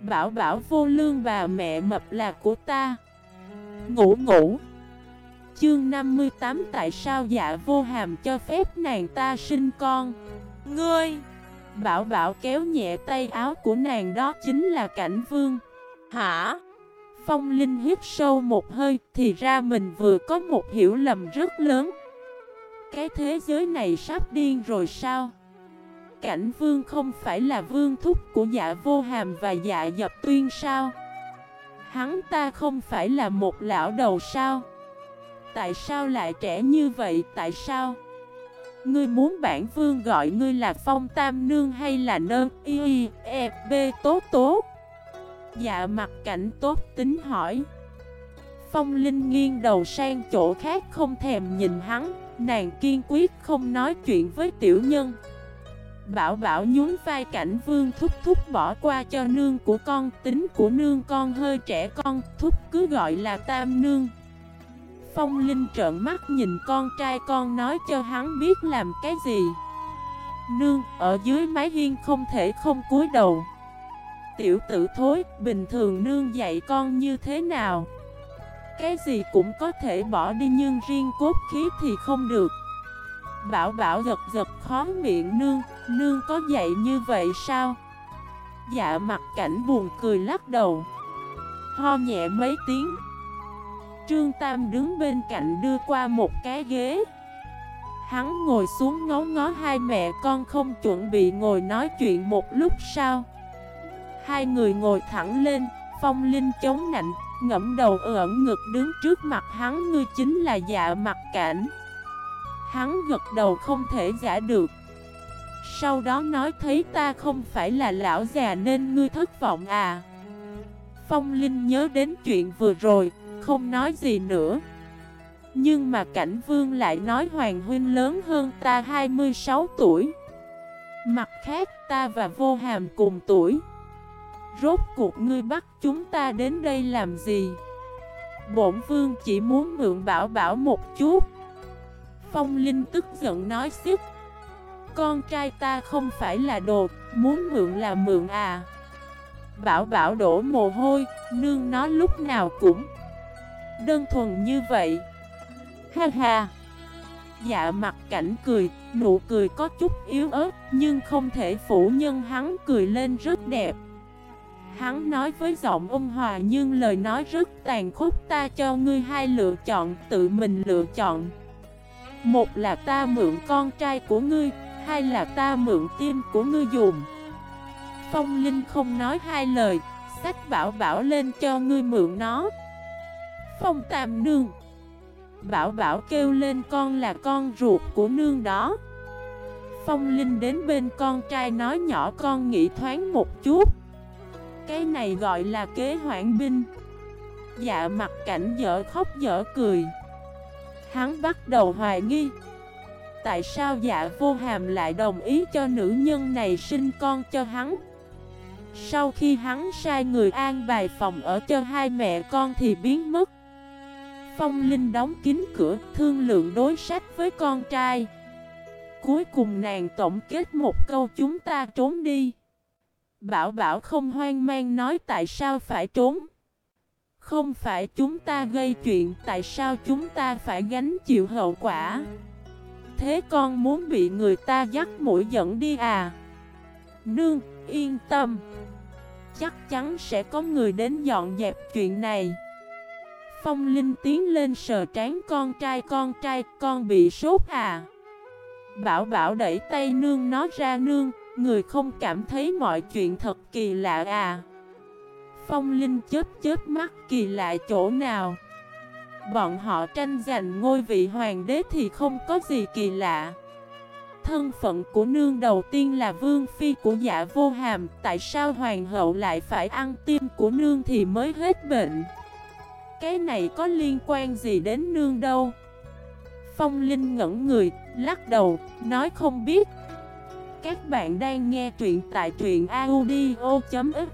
Bảo bảo vô lương bà mẹ mập là của ta. Ngủ ngủ. Chương 58 Tại sao dạ vô hàm cho phép nàng ta sinh con? Ngươi. Bảo bảo kéo nhẹ tay áo của nàng đó chính là cảnh vương. Hả? Phong Linh hít sâu một hơi Thì ra mình vừa có một hiểu lầm rất lớn. Cái thế giới này sắp điên rồi sao? Cảnh vương không phải là vương thúc của dạ vô hàm và dạ dập tuyên sao? Hắn ta không phải là một lão đầu sao? Tại sao lại trẻ như vậy, tại sao? Ngươi muốn bản vương gọi ngươi là phong tam nương hay là nơ? Y y e b tốt tốt Dạ mặt cảnh tốt tính hỏi. Phong Linh nghiêng đầu sang chỗ khác không thèm nhìn hắn. Nàng kiên quyết không nói chuyện với tiểu nhân. Bảo bảo nhún vai cảnh vương thúc thúc bỏ qua cho nương của con, Tính của nương con hơi trẻ con, Thúc cứ gọi là tam nương. Phong Linh trợn mắt nhìn con trai con nói cho hắn biết làm cái gì. Nương, ở dưới mái hiên không thể không cúi đầu. Tiểu tử thối, bình thường nương dạy con như thế nào? Cái gì cũng có thể bỏ đi nhưng riêng cốt khí thì không được. Bảo bảo giật giật khó miệng nương Nương có dạy như vậy sao? Dạ mặt cảnh buồn cười lắc đầu. Ho nhẹ mấy tiếng. Trương Tam đứng bên cạnh đưa qua một cái ghế. Hắn ngồi xuống ngó ngó hai mẹ con không chuẩn bị ngồi nói chuyện một lúc sau. Hai người ngồi thẳng lên, Phong Linh chống nạnh, Ngẫm đầu ẩn ngực đứng trước mặt hắn, Ngươi chính là dạ mặt cảnh. Hắn gật đầu không thể giả được. Sau đó nói thấy ta không phải là lão già nên ngươi thất vọng à. Phong Linh nhớ đến chuyện vừa rồi, Không nói gì nữa. Nhưng mà cảnh vương lại nói Hoàng Huynh lớn hơn ta 26 tuổi. Mặt khác, ta và vô hàm cùng tuổi. Rốt cuộc ngươi bắt chúng ta đến đây làm gì? Bổn vương chỉ muốn mượn bảo bảo một chút. Phong Linh tức giận nói xếp Con trai ta không phải là đồ, Muốn mượn là mượn à. Bảo bảo đổ mồ hôi, Nương nó lúc nào cũng Đơn thuần như vậy. Ha ha. Dạ mặt cảnh cười, Nụ cười có chút yếu ớt, Nhưng không thể phủ nhân hắn cười lên rất đẹp. Hắn nói với giọng ôn hòa nhưng lời nói rất tàn khốc, ta cho ngươi hai lựa chọn, tự mình lựa chọn. Một là ta mượn con trai của ngươi, Hai là ta mượn tim của ngươi dùng Phong Linh không nói hai lời Sách bảo bảo lên cho ngươi mượn nó. Phong Tam Nương. Bảo bảo kêu lên con là con ruột của nương đó. Phong Linh đến bên con trai nói nhỏ con nghĩ thoáng một chút. Cái này gọi là kế hoãn binh. Dạ mặt cảnh dở khóc dở cười. Hắn bắt đầu hoài nghi. Tại sao dạ vô hàm lại đồng ý cho nữ nhân này sinh con cho hắn? Sau khi hắn sai người an bài phòng ở cho hai mẹ con thì biến mất. Phong Linh đóng kín cửa, thương lượng đối sách với con trai. Cuối cùng nàng tổng kết một câu, chúng ta trốn đi. Bảo bảo không hoang mang nói tại sao phải trốn. Không phải chúng ta gây chuyện, Tại sao chúng ta phải gánh chịu hậu quả? Thế con muốn bị người ta dắt mũi dẫn đi à? Nương, yên tâm. Chắc chắn sẽ có người đến dọn dẹp chuyện này. Phong Linh tiến lên sờ trán con trai con trai, con bị sốt à? Bảo bảo đẩy tay nương nó ra nương, Người không cảm thấy mọi chuyện thật kỳ lạ à? Phong Linh chết chết mắt kỳ lạ chỗ nào? Bọn họ tranh giành ngôi vị hoàng đế thì không có gì kỳ lạ. Thân phận của nương đầu tiên là vương phi của dạ vô hàm Tại sao hoàng hậu lại phải ăn tim của nương thì mới hết bệnh? Cái này có liên quan gì đến nương đâu? Phong Linh ngẩn người, lắc đầu, nói không biết. Các bạn đang nghe truyện tại truyện audio.fif